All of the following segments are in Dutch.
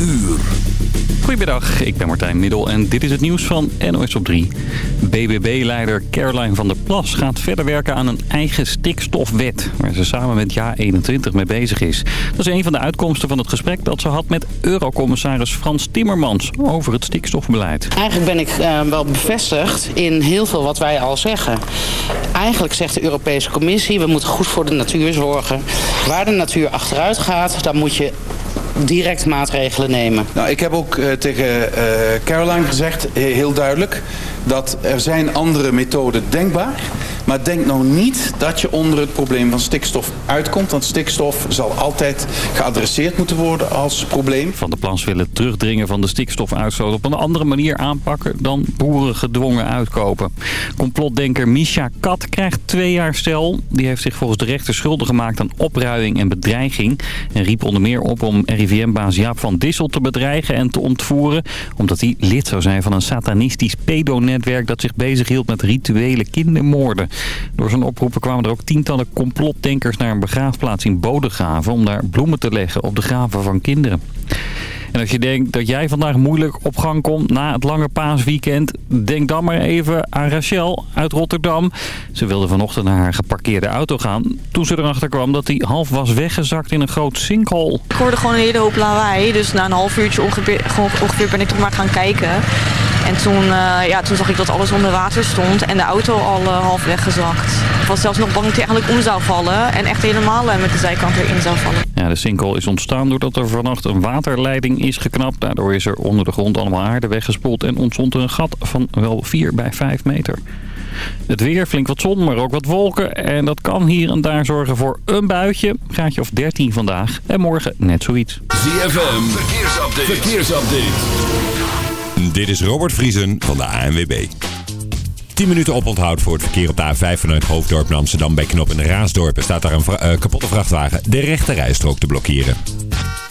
uur. Goedemiddag, ik ben Martijn Middel en dit is het nieuws van NOS op 3. BBB-leider Caroline van der Plas gaat verder werken aan een eigen stikstofwet... waar ze samen met JA21 mee bezig is. Dat is een van de uitkomsten van het gesprek dat ze had met Eurocommissaris Frans Timmermans... over het stikstofbeleid. Eigenlijk ben ik uh, wel bevestigd in heel veel wat wij al zeggen. Eigenlijk zegt de Europese Commissie, we moeten goed voor de natuur zorgen. Waar de natuur achteruit gaat, dan moet je direct maatregelen nemen. Nou, ik heb ook uh, tegen uh, Caroline gezegd, heel duidelijk... dat er zijn andere methoden denkbaar... Maar denk nou niet dat je onder het probleem van stikstof uitkomt. Want stikstof zal altijd geadresseerd moeten worden als probleem. Van de plans willen terugdringen van de stikstofuitstoot op een andere manier aanpakken dan boeren gedwongen uitkopen. Complotdenker Misha Kat krijgt twee jaar cel. Die heeft zich volgens de rechter schuldig gemaakt aan opruiing en bedreiging. En riep onder meer op om RIVM-baas Jaap van Dissel te bedreigen en te ontvoeren. Omdat hij lid zou zijn van een satanistisch pedonetwerk dat zich bezighield met rituele kindermoorden. Door zijn oproepen kwamen er ook tientallen complotdenkers naar een begraafplaats in Bodegraven... om daar bloemen te leggen op de graven van kinderen. En als je denkt dat jij vandaag moeilijk op gang komt na het lange paasweekend... denk dan maar even aan Rachel uit Rotterdam. Ze wilde vanochtend naar haar geparkeerde auto gaan... toen ze erachter kwam dat hij half was weggezakt in een groot sinkhole. Ik hoorde gewoon een hele hoop lawaai. Dus na een half uurtje ongeveer, ongeveer ben ik toch maar gaan kijken. En toen, uh, ja, toen zag ik dat alles onder water stond en de auto al uh, half weggezakt. Ik was zelfs nog bang dat hij eigenlijk om zou vallen en echt helemaal uh, met de zijkant erin zou vallen. Ja, de sinkhole is ontstaan doordat er vannacht een waterleiding is geknapt. Daardoor is er onder de grond allemaal aarde weggespoeld en ontstond er een gat van wel 4 bij 5 meter. Het weer, flink wat zon, maar ook wat wolken. En dat kan hier en daar zorgen voor een buitje. Graadje of 13 vandaag. En morgen net zoiets. ZFM, verkeersupdate. verkeersupdate. Dit is Robert Vriesen van de ANWB. 10 minuten oponthoud voor het verkeer op de A5 vanuit Hoofddorp naar Amsterdam bij Knop in Raasdorp. Er staat daar een uh, kapotte vrachtwagen de rechte rijstrook te blokkeren.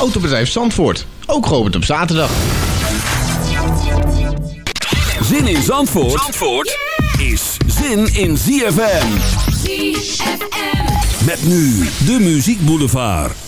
Autobedrijf Zandvoort, ook geopend op zaterdag. Zin in Zandvoort, Zandvoort is zin in ZFM. ZFM. Met nu de Muziek Boulevard.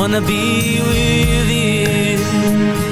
Wanna be with you.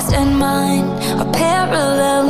past and mine. Are parallel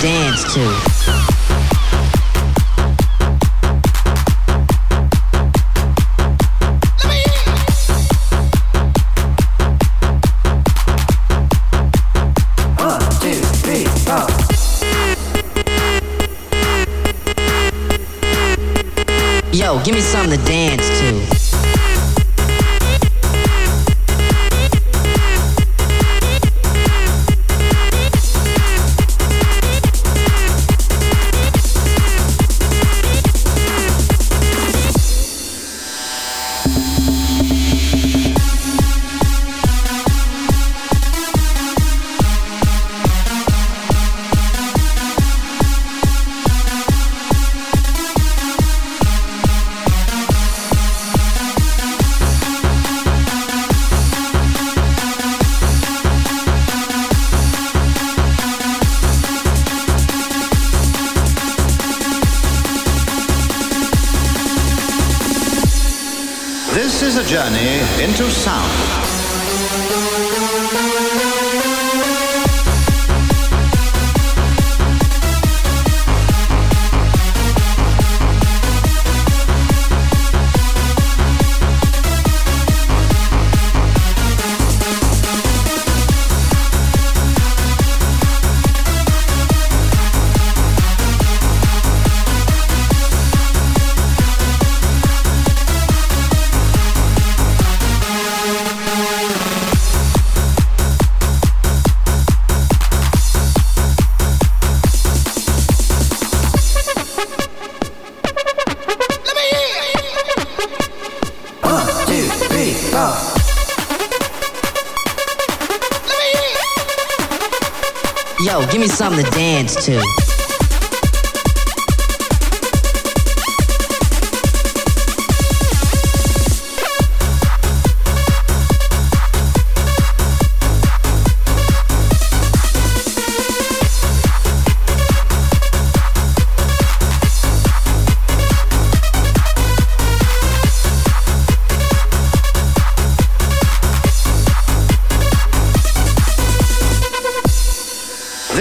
dance to. Give me something to dance. too.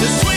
the swing.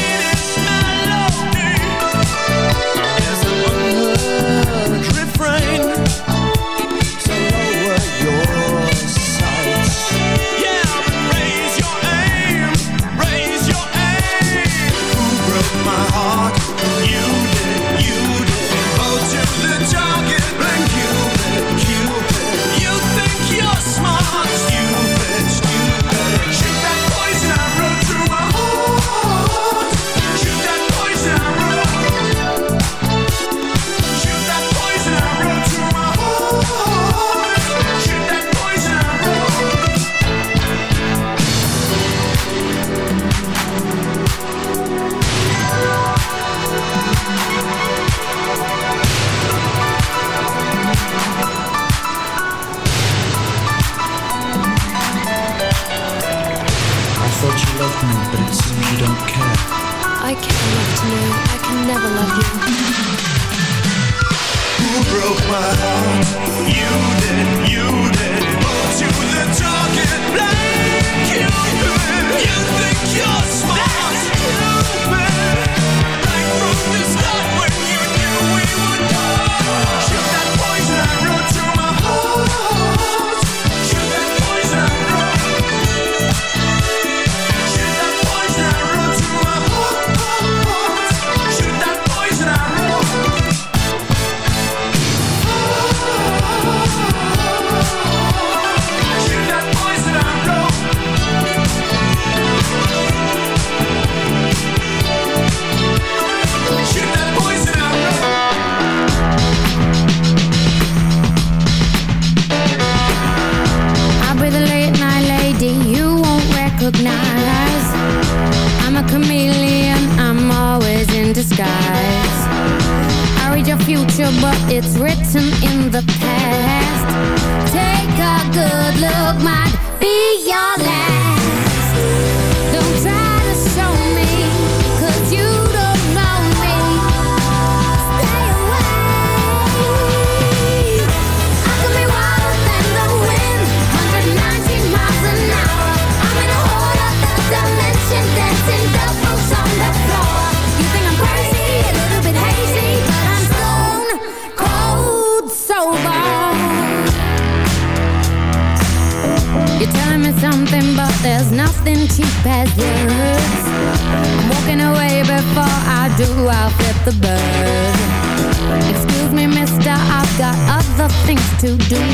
to do.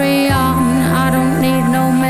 carry on. I don't need no man.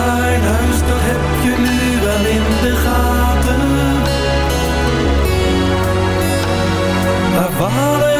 Huis, dat heb je nu wel in de gaten. Haar vader